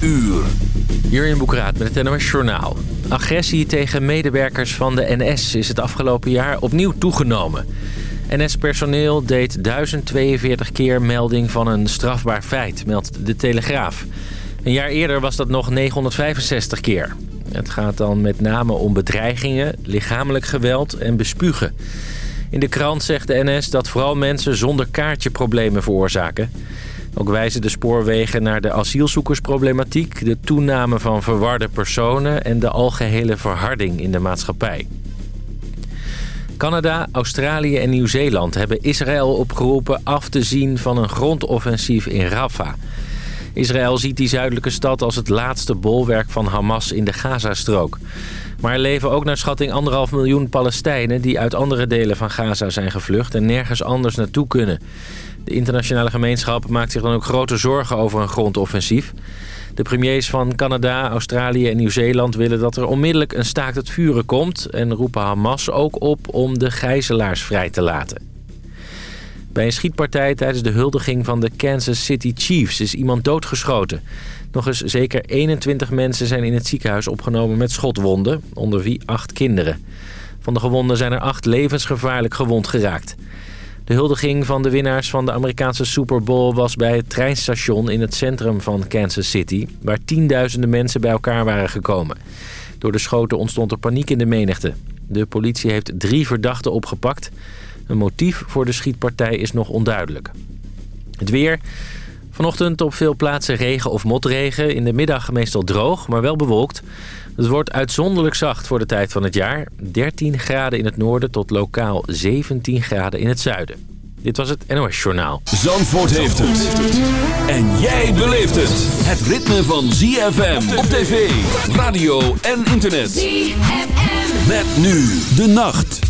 uur. Jurjen Boekraat met het NOS Journaal. Agressie tegen medewerkers van de NS is het afgelopen jaar opnieuw toegenomen. NS-personeel deed 1042 keer melding van een strafbaar feit, meldt de Telegraaf. Een jaar eerder was dat nog 965 keer. Het gaat dan met name om bedreigingen, lichamelijk geweld en bespugen. In de krant zegt de NS dat vooral mensen zonder kaartje problemen veroorzaken. Ook wijzen de spoorwegen naar de asielzoekersproblematiek... de toename van verwarde personen en de algehele verharding in de maatschappij. Canada, Australië en Nieuw-Zeeland hebben Israël opgeroepen af te zien van een grondoffensief in Rafah. Israël ziet die zuidelijke stad als het laatste bolwerk van Hamas in de Gazastrook. Maar er leven ook naar schatting anderhalf miljoen Palestijnen... die uit andere delen van Gaza zijn gevlucht en nergens anders naartoe kunnen. De internationale gemeenschap maakt zich dan ook grote zorgen over een grondoffensief. De premiers van Canada, Australië en Nieuw-Zeeland willen dat er onmiddellijk een staakt het vuren komt... en roepen Hamas ook op om de gijzelaars vrij te laten. Bij een schietpartij tijdens de huldiging van de Kansas City Chiefs is iemand doodgeschoten. Nog eens zeker 21 mensen zijn in het ziekenhuis opgenomen met schotwonden, onder wie acht kinderen. Van de gewonden zijn er acht levensgevaarlijk gewond geraakt. De huldiging van de winnaars van de Amerikaanse Super Bowl was bij het treinstation in het centrum van Kansas City... waar tienduizenden mensen bij elkaar waren gekomen. Door de schoten ontstond er paniek in de menigte. De politie heeft drie verdachten opgepakt. Een motief voor de schietpartij is nog onduidelijk. Het weer... Vanochtend op veel plaatsen regen of motregen. In de middag meestal droog, maar wel bewolkt. Het wordt uitzonderlijk zacht voor de tijd van het jaar. 13 graden in het noorden tot lokaal 17 graden in het zuiden. Dit was het NOS Journaal. Zandvoort heeft het. En jij beleeft het. Het ritme van ZFM op tv, radio en internet. ZFM. Met nu de nacht.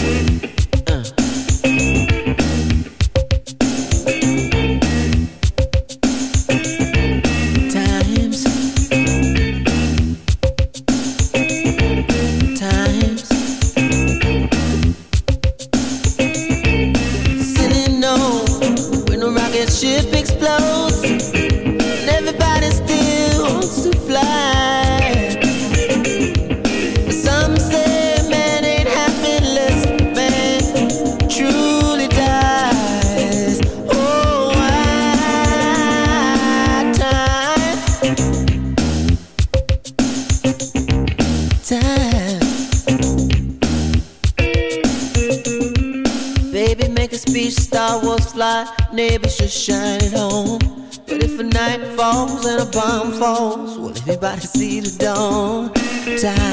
Everybody see the dawn time.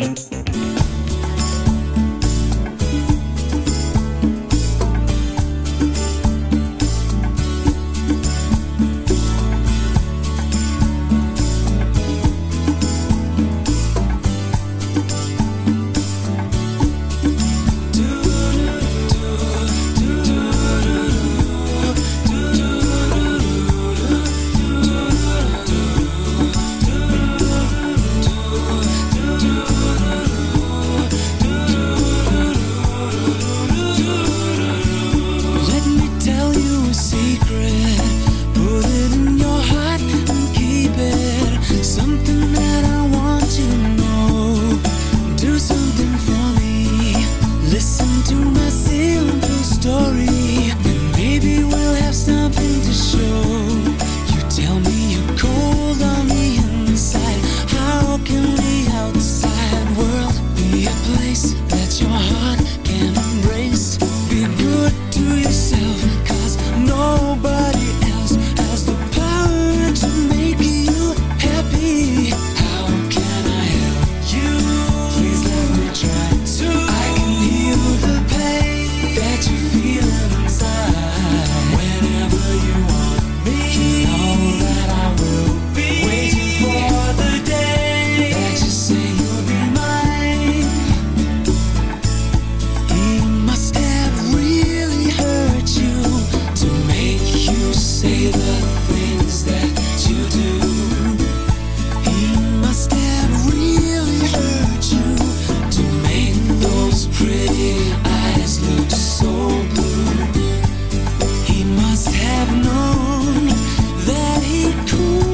Música must have known that he could.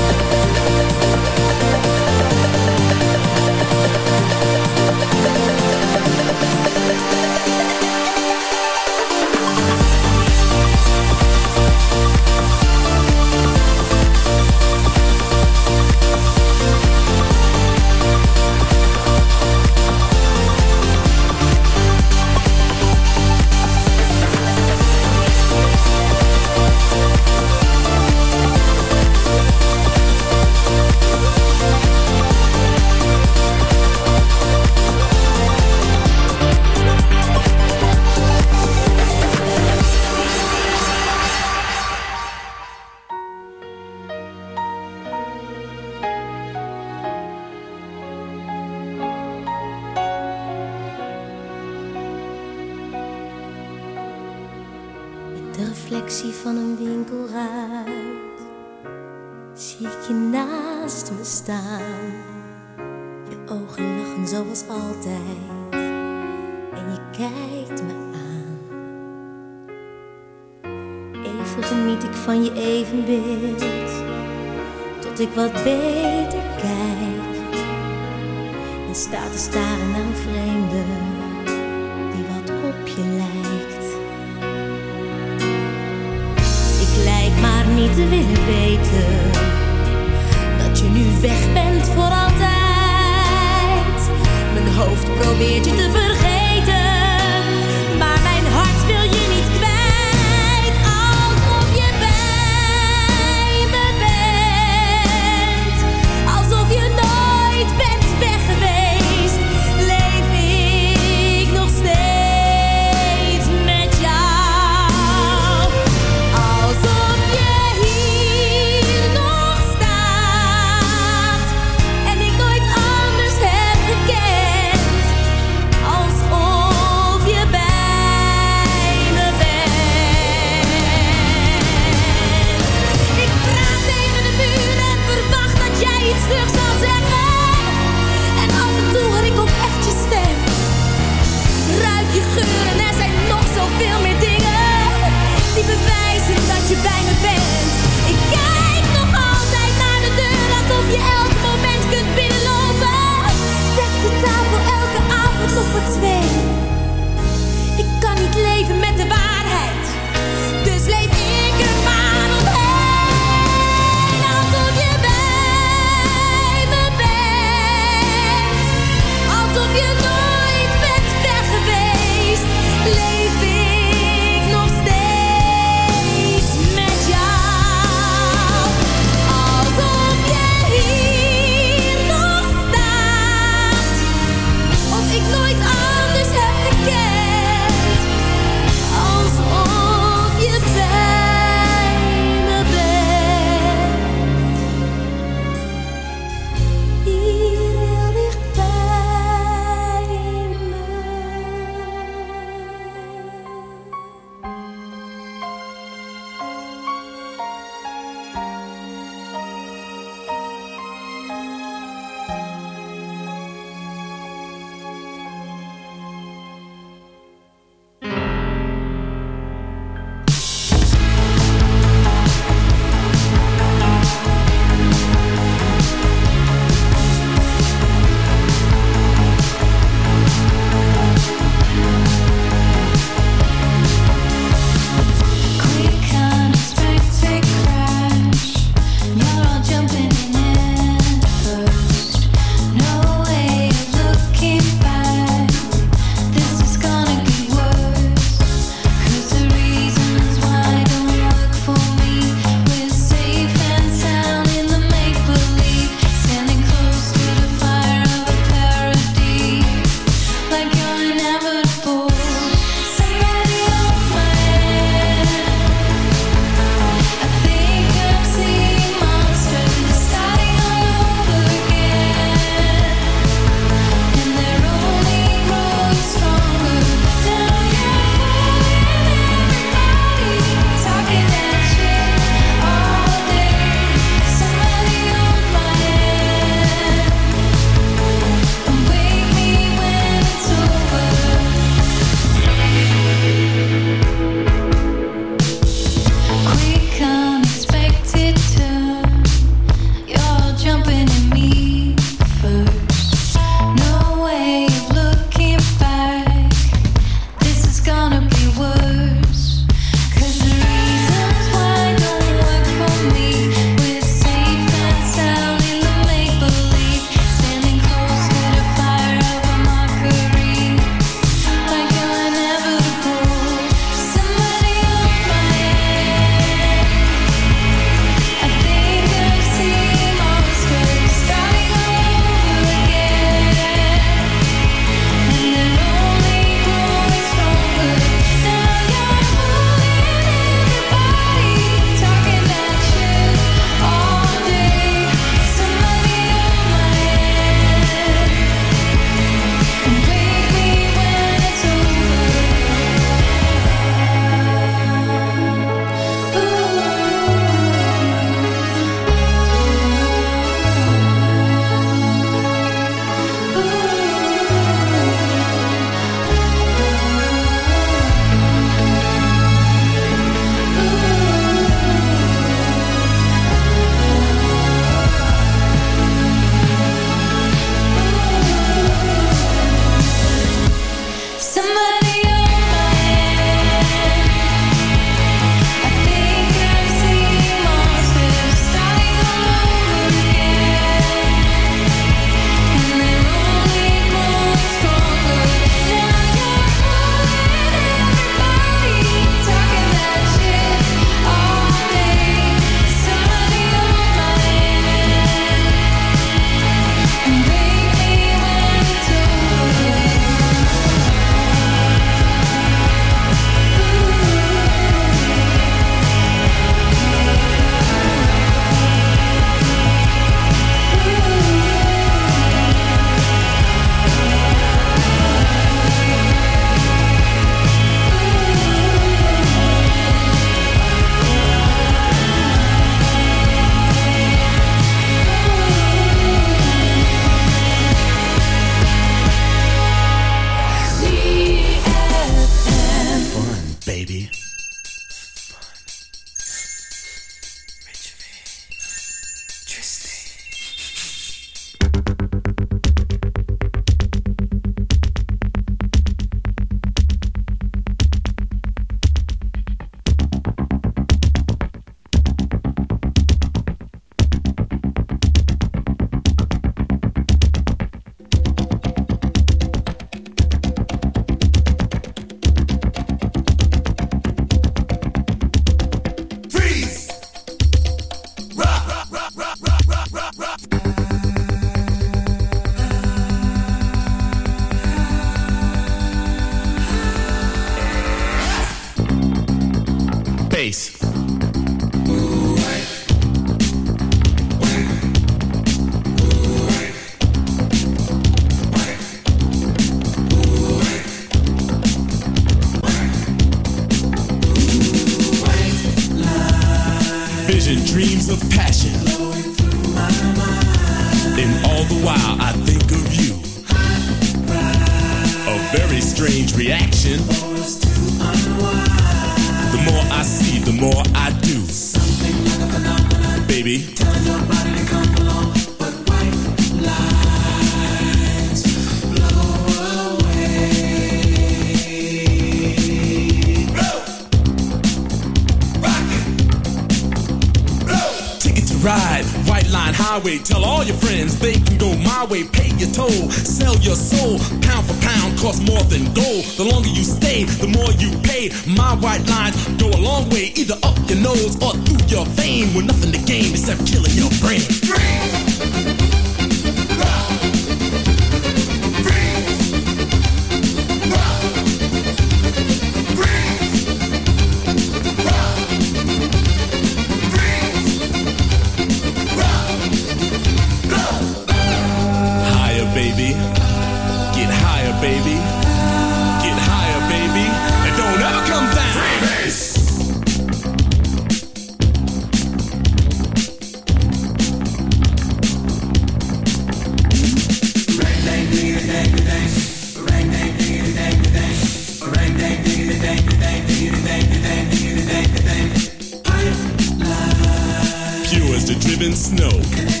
Snow.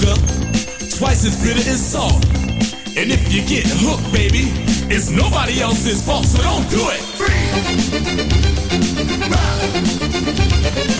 sugar, twice as bitter as salt. And if you get hooked, baby, it's nobody else's fault, so don't do it. Free. Ride.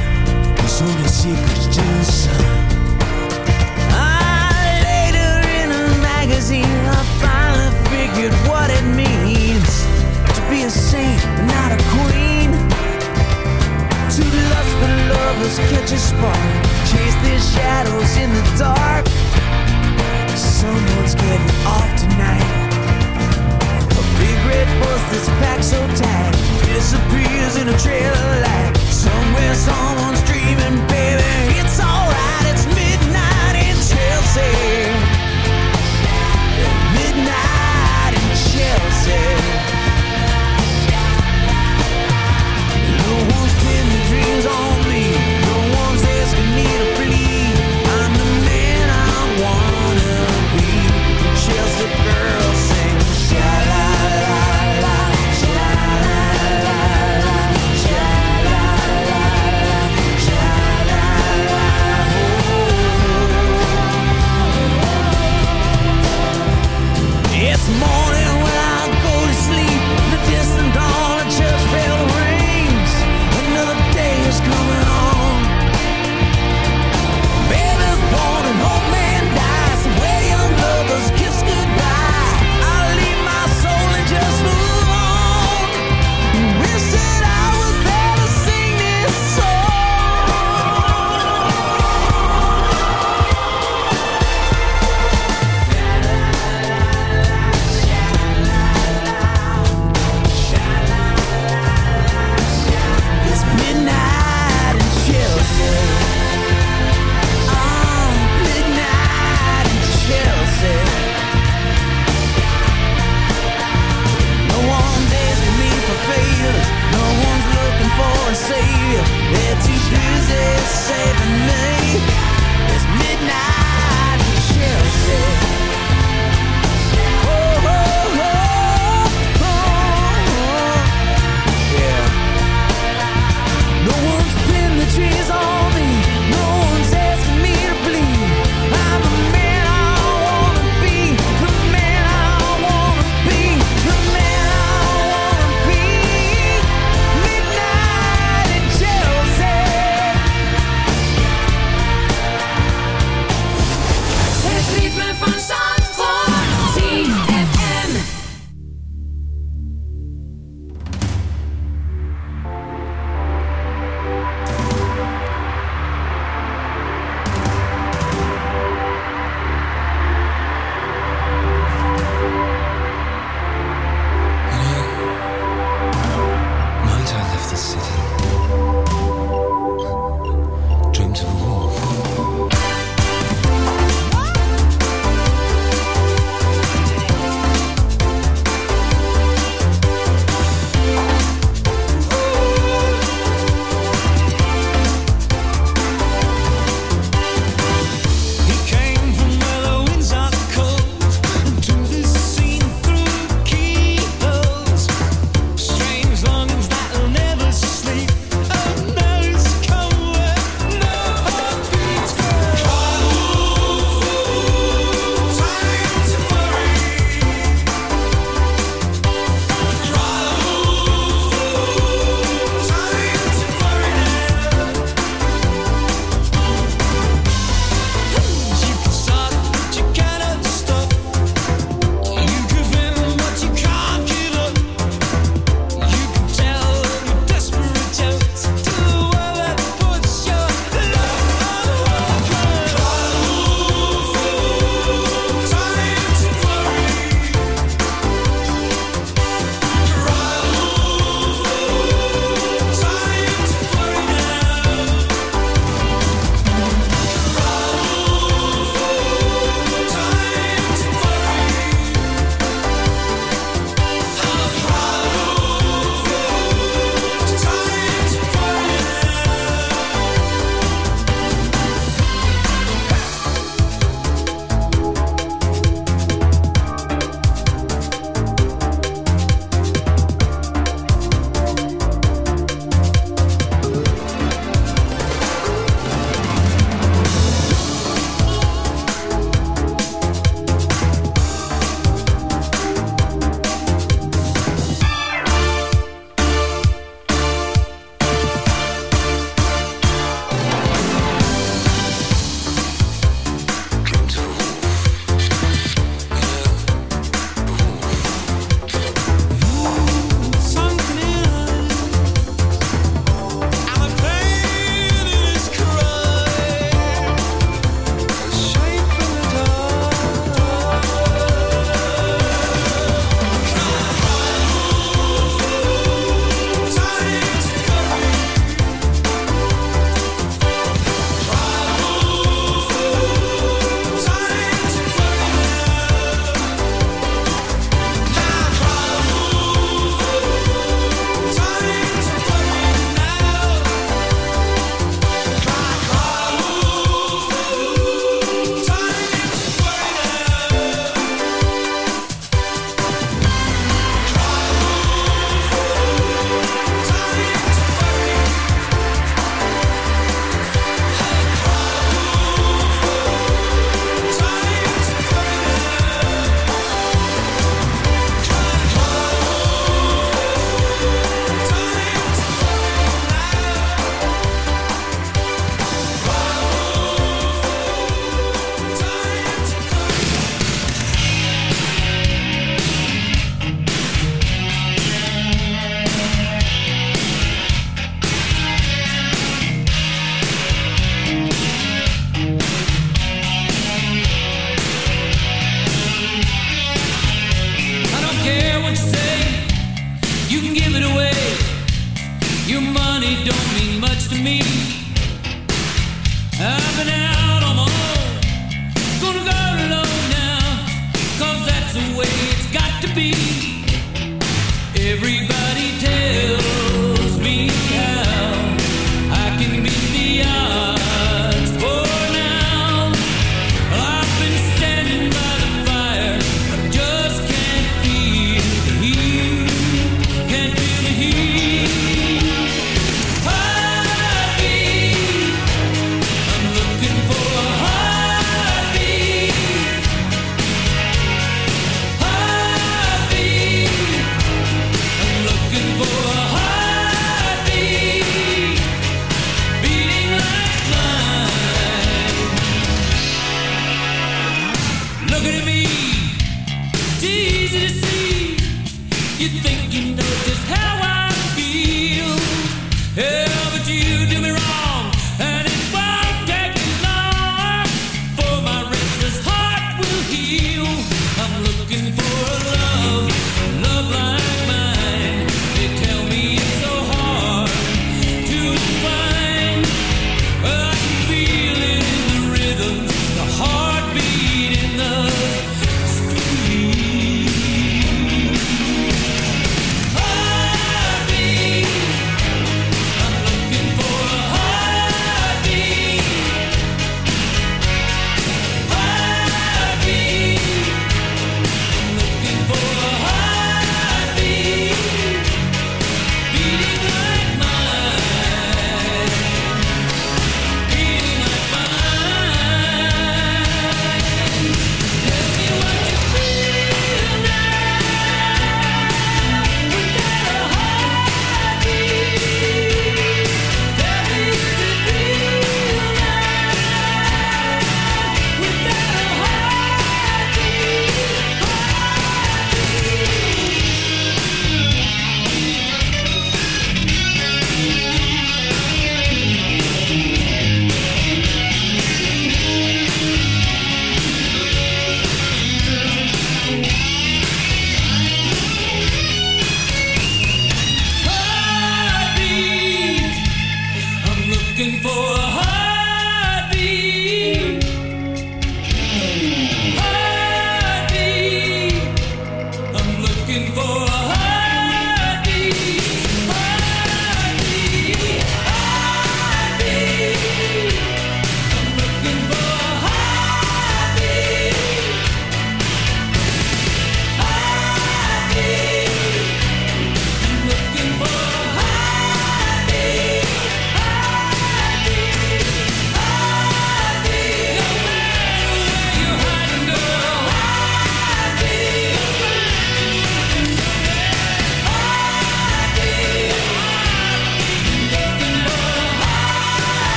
To. Ah, later in a magazine, I finally figured what it means to be a saint, not a queen. Two lustful lovers catch a spark, chase their shadows in the dark. Someone's getting off tonight. A big red bus that's packed so tight disappears in a trail